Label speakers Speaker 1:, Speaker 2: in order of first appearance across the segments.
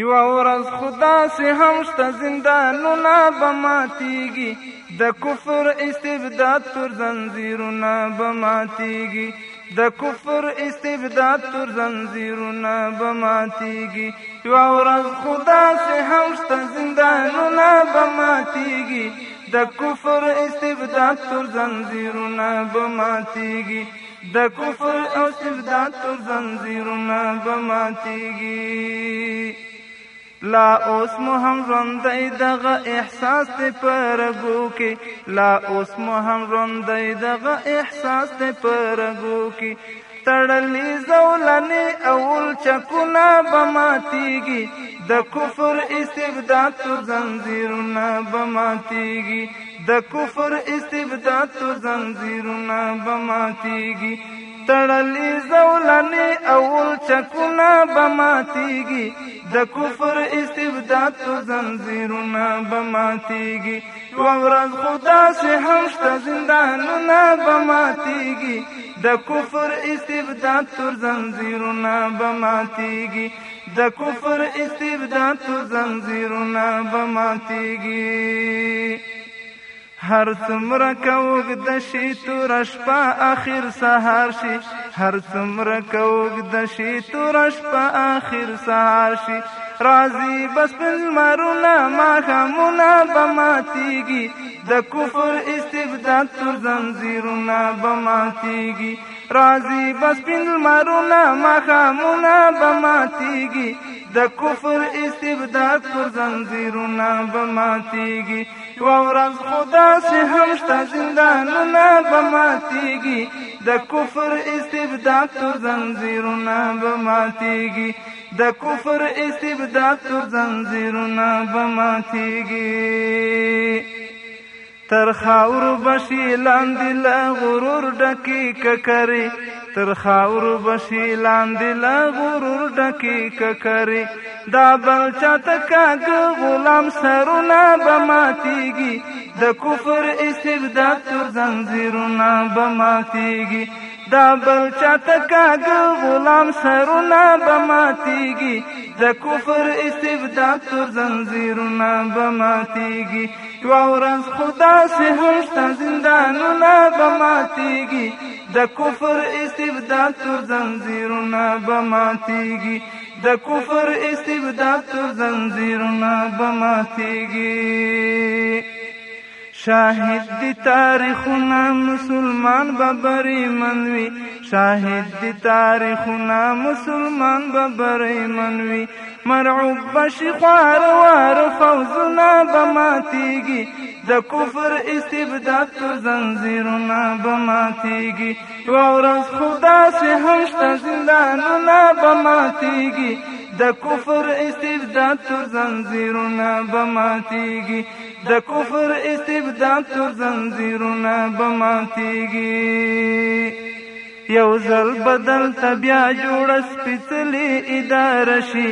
Speaker 1: یو ورځ خدا سي هم شته زندانونه به ماتیږي د کفر استبداد تر زنځیرونه به ماتیږي د کفر استبداد تر زنځیرونه به ماتیږي یو ورځ خدا سي هم شته زندانونه به ماتیږي د کفر استبداد تر زنځیرونه به ماتیږي د کفر او استبداد تر زنځیرونه به ماتیږي لا اوس مو هم ژوندی دغه احساس دی په رګو کې لا اوس مو هم ژوندی دغه احساس دی په رګو کې تړلې زولنې اول چکونه به ماتیږي د کفر استبداد تر زنځیرونه به ماتیږي د کفر استبداد تر زنځیرونه به ماتیږي تړلی زولنې اول چکونه به ماتېږي د کفر استبداد تو زنځیرونه به ماتېږي یوه ورځ خو داسې هم شته زندانونه به ماتېږي د کفر استبداد تر زنځیرونه به ماتېږي د کفر استبداد تر زنځیرونه به ماتېږي هر څومره کوګ د شي تور شپه اخر سهار شي هر څومره کوګ د شي تور شپه اخر سهار شي راضي بس مرونا ما خمونا بماتيږي د کفر استبداد تر زنجیرونه بماتيږي راضي بس مرونا ما خمونا بماتيږي د کفر استبداد پر زنجیرونه به ماتیږي یوه ورځ خو داسې هم شته زندانونه به ماتیږي د کفر استبداد پر زنجیرونه به ماتیږي د کفر استبداد پر زنجیرونه به ماتیږي تر خاور بشي لاندې لا غرور ډکی ککري تر خاور بشي لاندې لا غرور ډکی ککري دا بل چاته کاګ غلام سرونه بماتيږي د کفر استبداد تر زنجیرونه بماتيږي دا بل چاته کاګ غلام سرونه بماتيږي د کفر استبداد تر زنجیرونه بماتيږي یو ورځ خدا سي هلته زندانونه به ماتيږي د کفر استبداد تر زنجیرونه به ماتيږي د کفر استبداد تر زنجیرونه به ماتيږي شاهد دی تاریخونه مسلمان به بری منوي شاهد دی تاریخونا مسلمان به بریمن وي مرعوب بشي خوار فوزنا به ماتیږي د کفر استبداد تر زنځیرونه به ماتیږي یوه ورځ خو داسې هم شته زندانونه به ماتیږي د کفر استبداد تر زنځیرونه به ماتیږي د کفر استبداد تر زنځیرونه به ماتیږي یو ځل بدل تبیا جوړ سپېڅلې اداره شي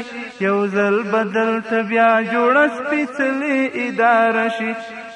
Speaker 1: یو ځل بدل تبیا جوړ سپېڅلې اداره شي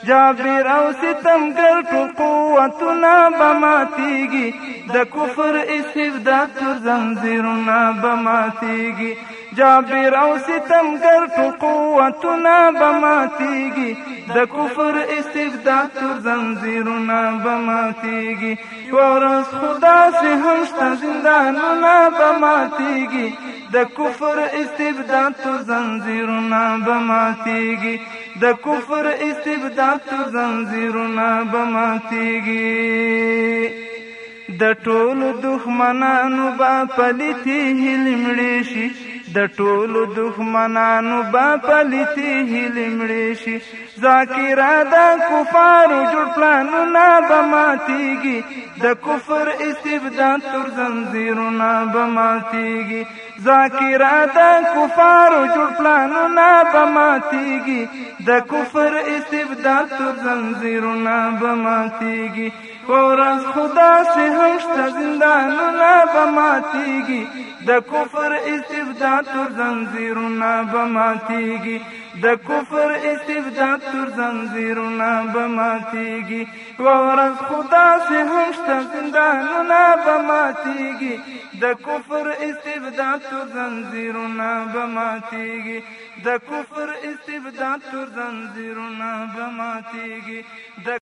Speaker 1: جابر او ستمګر ټول قوتونه به ماتېږي د کفر استبداد تر زنځیرونه به ماتېږي جابر او ستمګر ټول قوتونه بماتيږي د کفر استفدا تر زنجیرونه بماتيږي ورس خدا سي همشته زندانونه بماتيږي د کفر استبداد تر زنجیرونه بماتيږي د کفر استبداد تر زنجیرونه بماتيږي د ټولو دښمنانو با پلیتی هلمړې شي د ټولو دښمنانو با پلیتی هلی مړی شي ذاکرا د کفارو جوړ پلانونه به ماتیږي د کفر استبداد تر زنځیرونه به ماتیږي ذاکرا د کفارو جوړ پلانونه به ماتیږي د کفر استبداد تر زنځیرونه به ماتیږي ورځ خدا سه هم شته زندانونه به ماتیږي د کفر استبداد تر زنجیرونه به ماتیږي د کفر استبداد تر زنجیرونه به ماتیږي ورځ خدا سي هم شته زندانونه به ماتیږي د کفر استبداد تر زنجیرونه به ماتیږي د کفر استبداد تر زنجیرونه به ماتیږي